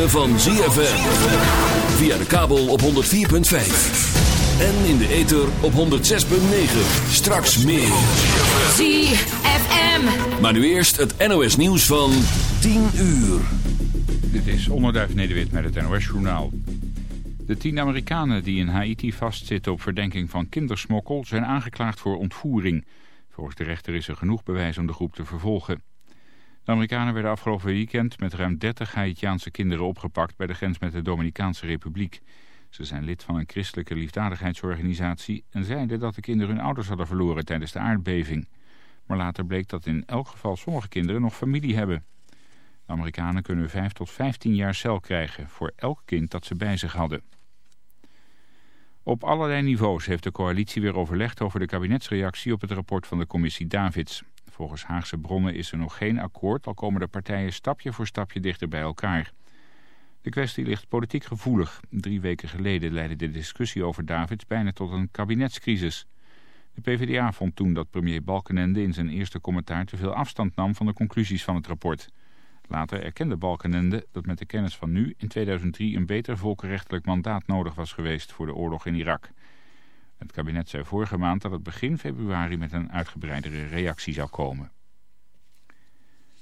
Ritme van ZFM. Via de kabel op 104.5. En in de ether op 106.9. Straks meer. ZFM. Maar nu eerst het NOS nieuws van 10 uur. Dit is Onderduif Nederwit met het NOS Journaal. De tien Amerikanen die in Haiti vastzitten op verdenking van kindersmokkel... zijn aangeklaagd voor ontvoering. Volgens de rechter is er genoeg bewijs om de groep te vervolgen. De Amerikanen werden afgelopen weekend met ruim 30 Haitiaanse kinderen opgepakt... bij de grens met de Dominicaanse Republiek. Ze zijn lid van een christelijke liefdadigheidsorganisatie... en zeiden dat de kinderen hun ouders hadden verloren tijdens de aardbeving. Maar later bleek dat in elk geval sommige kinderen nog familie hebben. De Amerikanen kunnen 5 tot 15 jaar cel krijgen voor elk kind dat ze bij zich hadden. Op allerlei niveaus heeft de coalitie weer overlegd over de kabinetsreactie op het rapport van de commissie Davids. Volgens Haagse bronnen is er nog geen akkoord, al komen de partijen stapje voor stapje dichter bij elkaar. De kwestie ligt politiek gevoelig. Drie weken geleden leidde de discussie over Davids bijna tot een kabinetscrisis. De PvdA vond toen dat premier Balkenende in zijn eerste commentaar te veel afstand nam van de conclusies van het rapport. Later erkende Balkenende dat met de kennis van nu in 2003 een beter volkenrechtelijk mandaat nodig was geweest voor de oorlog in Irak. Het kabinet zei vorige maand dat het begin februari met een uitgebreidere reactie zou komen.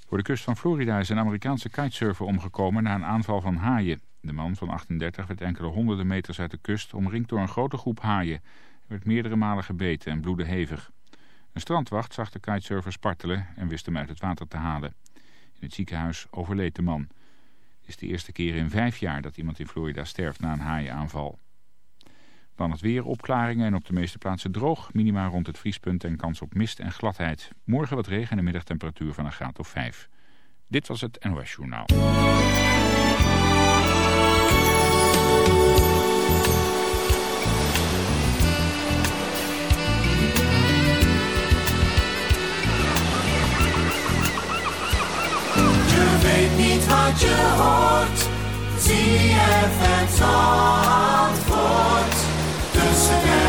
Voor de kust van Florida is een Amerikaanse kitesurfer omgekomen na een aanval van haaien. De man van 38 werd enkele honderden meters uit de kust omringd door een grote groep haaien. Hij werd meerdere malen gebeten en bloedde hevig. Een strandwacht zag de kitesurfer spartelen en wist hem uit het water te halen. In het ziekenhuis overleed de man. Het is de eerste keer in vijf jaar dat iemand in Florida sterft na een haaienaanval. Dan het weer, opklaringen en op de meeste plaatsen droog. Minima rond het vriespunt en kans op mist en gladheid. Morgen wat regen en een middagtemperatuur van een graad of 5. Dit was het NOS Journaal. Je weet niet wat je hoort. again.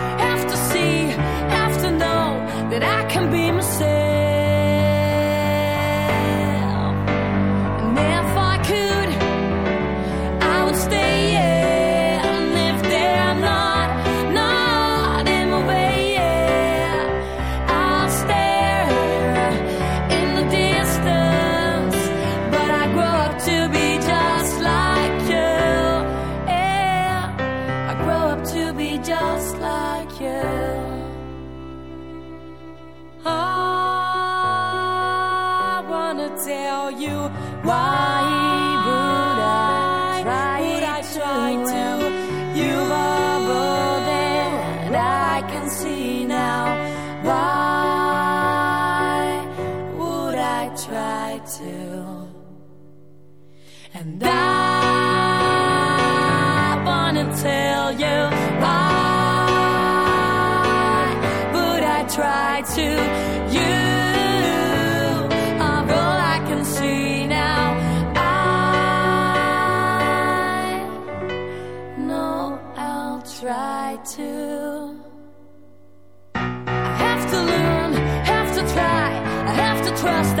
you. Why would I try would I try to? you are all that I can see now. Why would I try to? And I wanna tell you trust,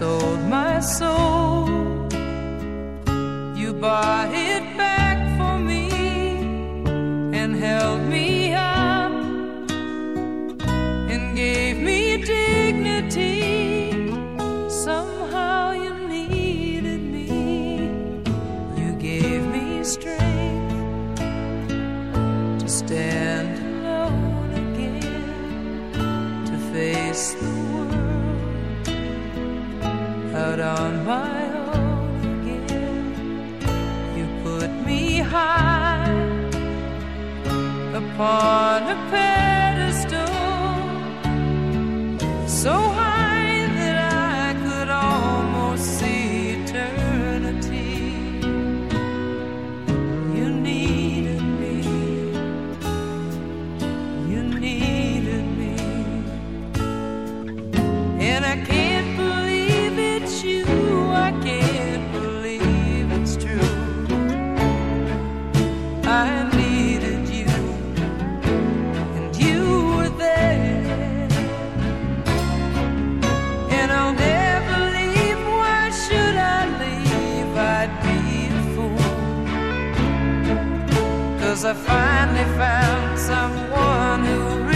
sold my soul, Cause I finally found someone who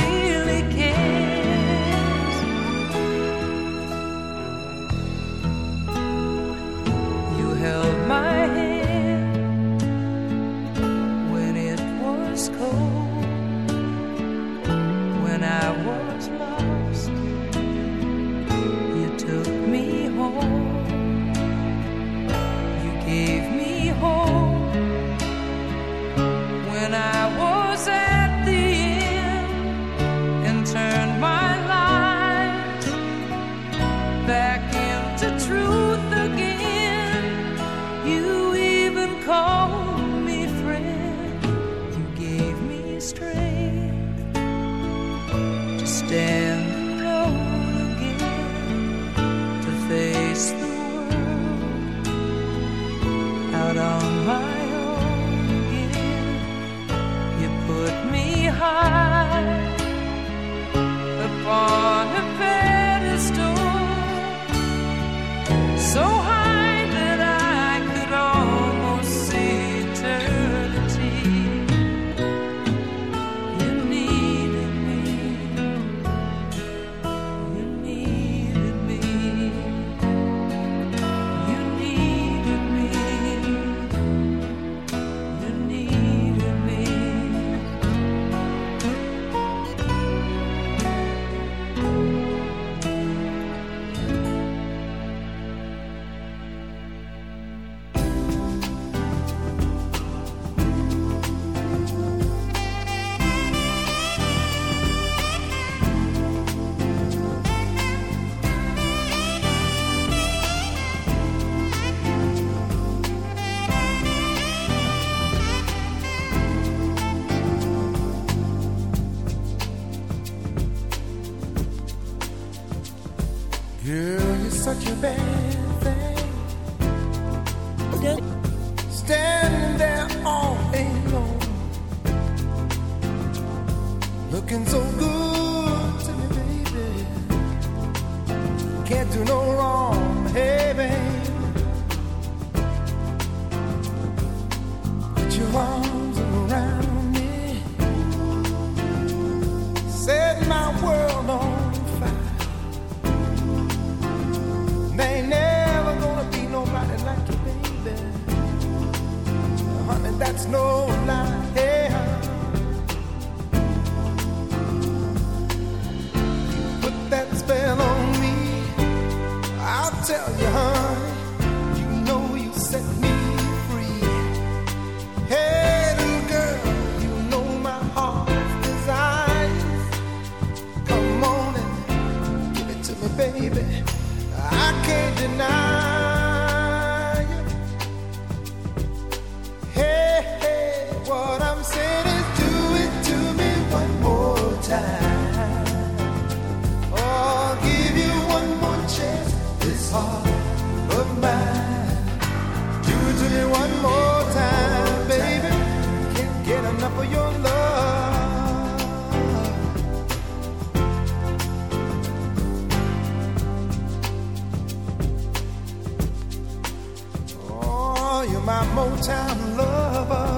my Motown lover.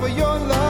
for your love.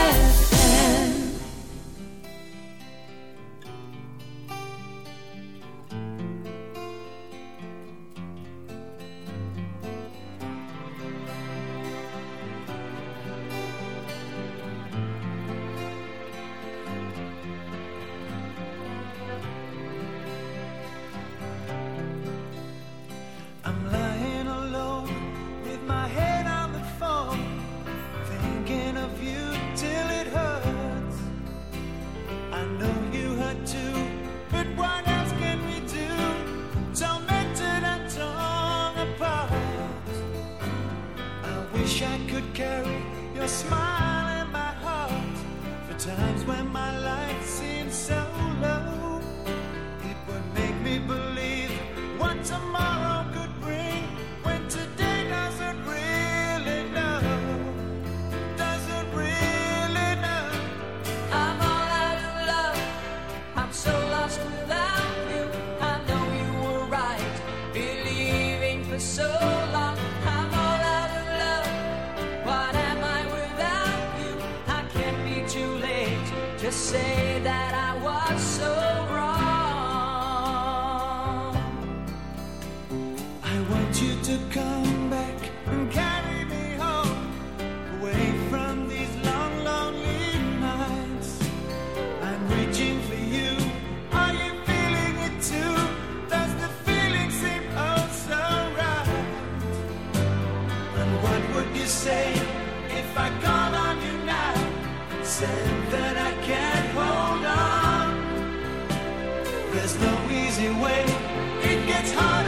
that I can't hold on. There's no easy way, it gets hard.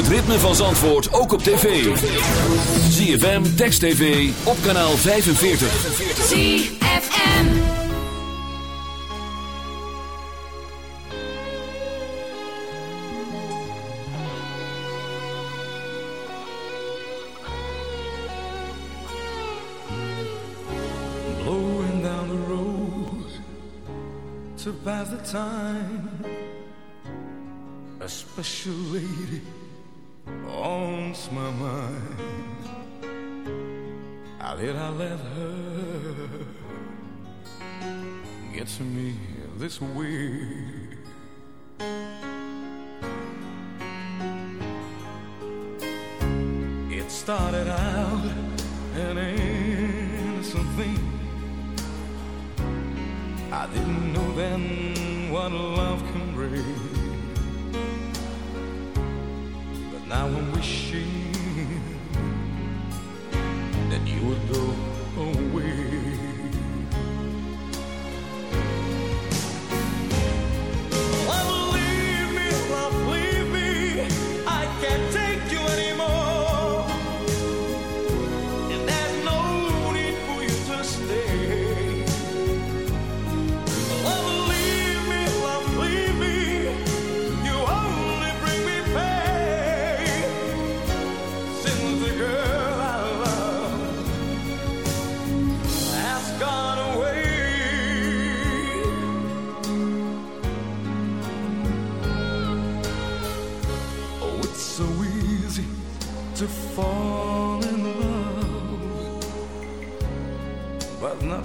het ritme van Zandvoort ook op tv. ZFM, Text TV, op kanaal 45. ZFM Blowing down the road To pass the time let her get to me this way. It started out an innocent thing. I didn't know then what love can bring. But now I'm wishing that you would go home.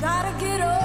Gotta get over.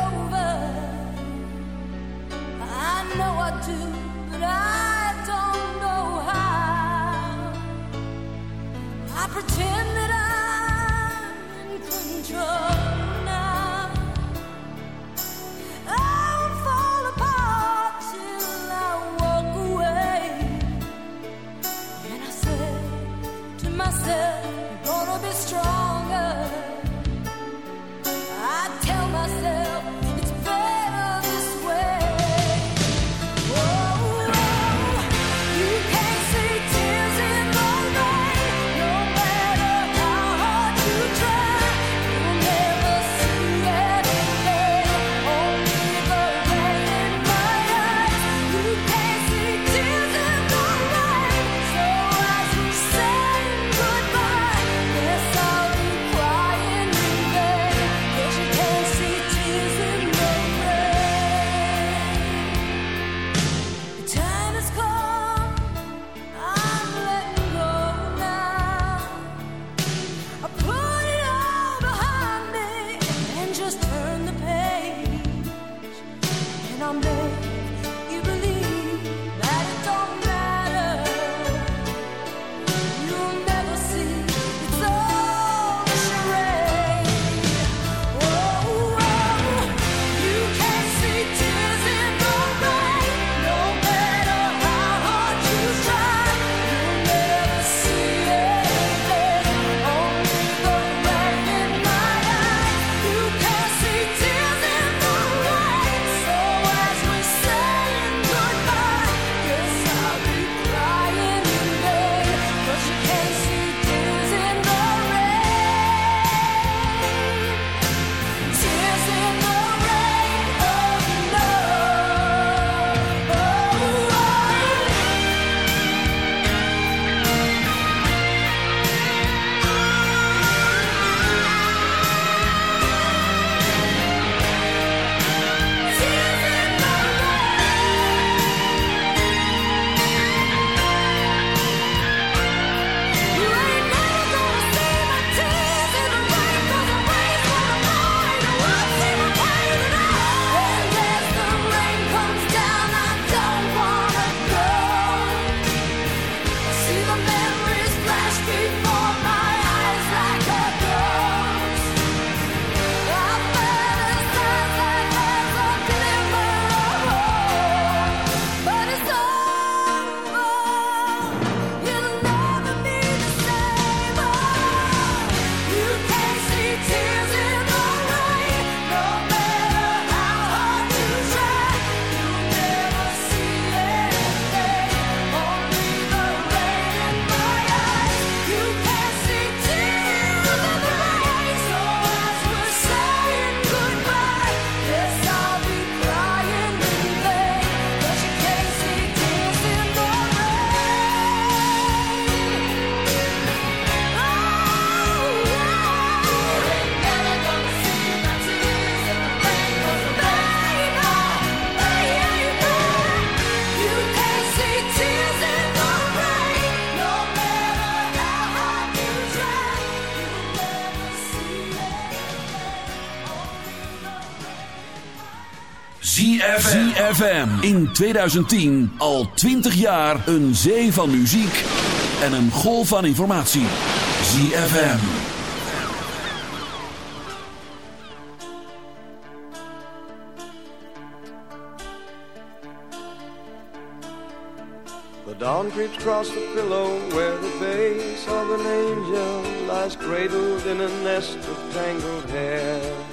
ZFM. ZFM. In 2010 al 20 jaar een zee van muziek en een golf van informatie. ZFM. The dawn creeps across the pillow where the base of an angel lies cradled in a nest of tangled hair.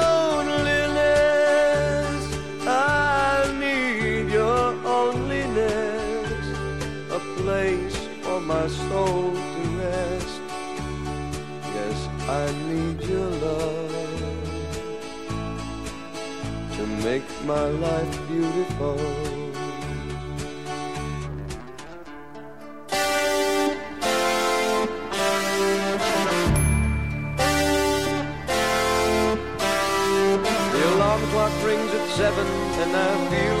My soul to rest. Yes, I need your love to make my life beautiful. The alarm clock rings at seven, and I feel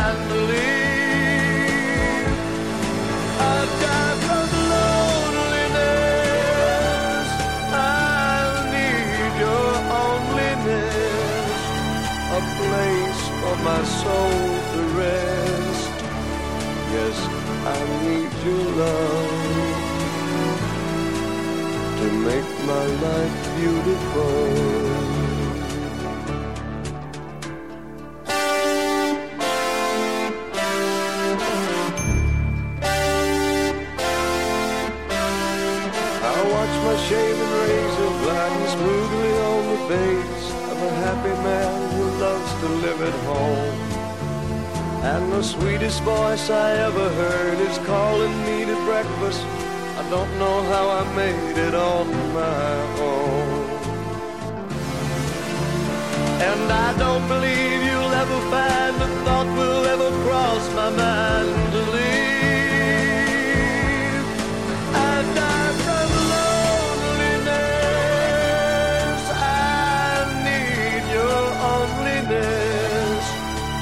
my soul to rest. Yes, I need your love to make my life beautiful. At home. And the sweetest voice I ever heard is calling me to breakfast. I don't know how I made it on my own. And I don't believe you'll ever find a thought will ever cross my mind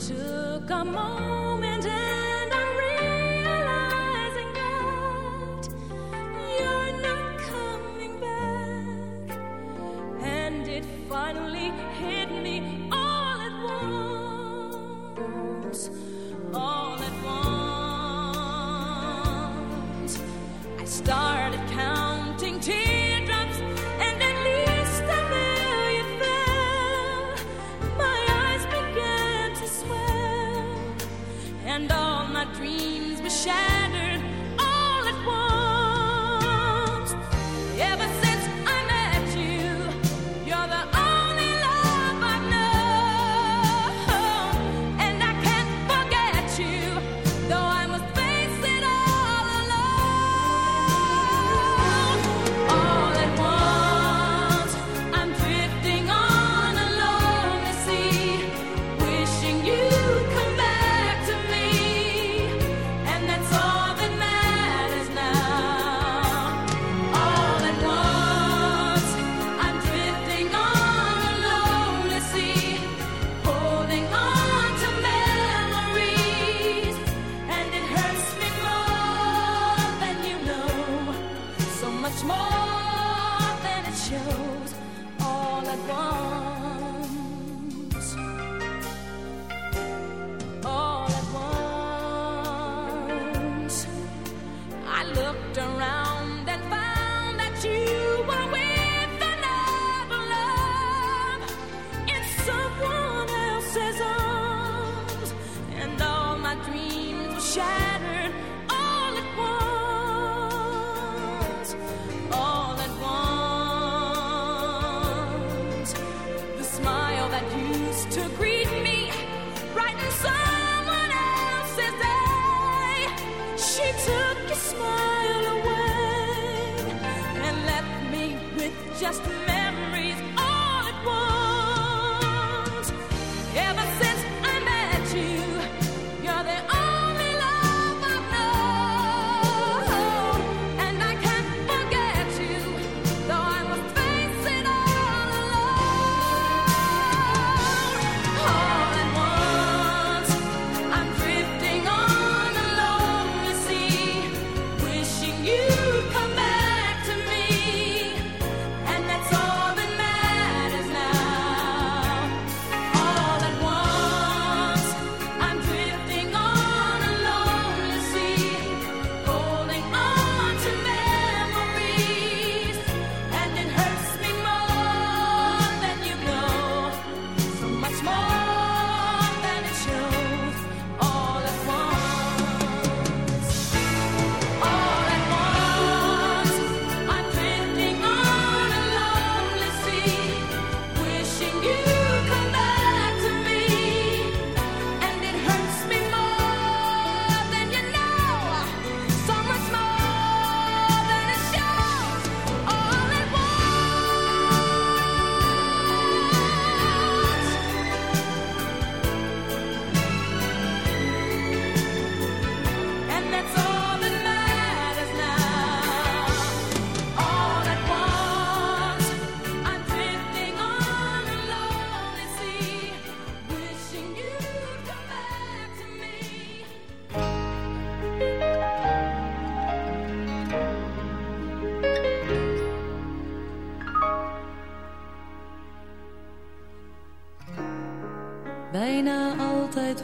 Took a moment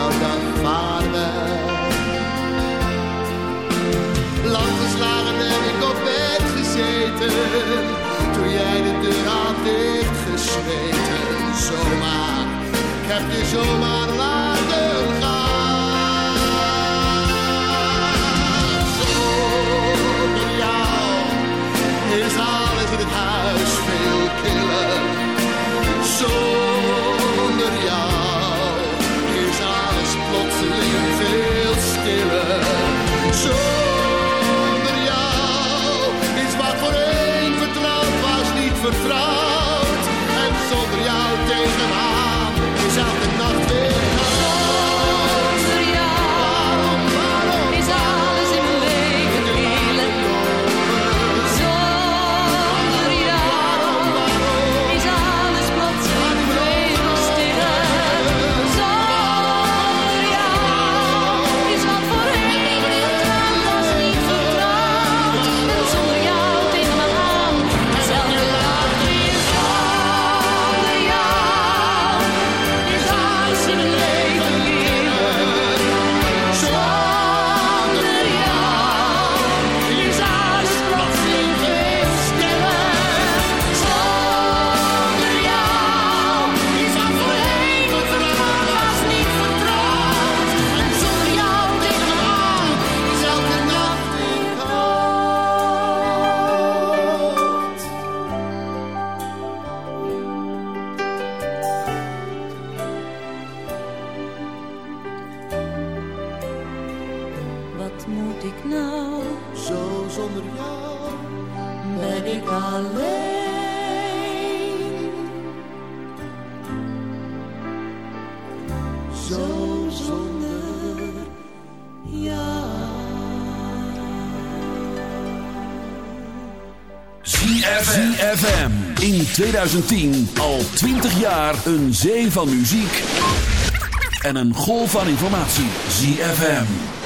nou dan vader. Lang geslagen heb ik op bed gezeten, toen jij de deur had dichtgesmeten. Zomaar, ik heb je zomaar laten Zonder jou is wat voor een vertrouwd was niet vertrouwd. moet ik nou? Zo zonder jou ben ik alleen. Zo zonder jou. ZFM in 2010 al 20 jaar een zee van muziek en een golf van informatie. ZFM.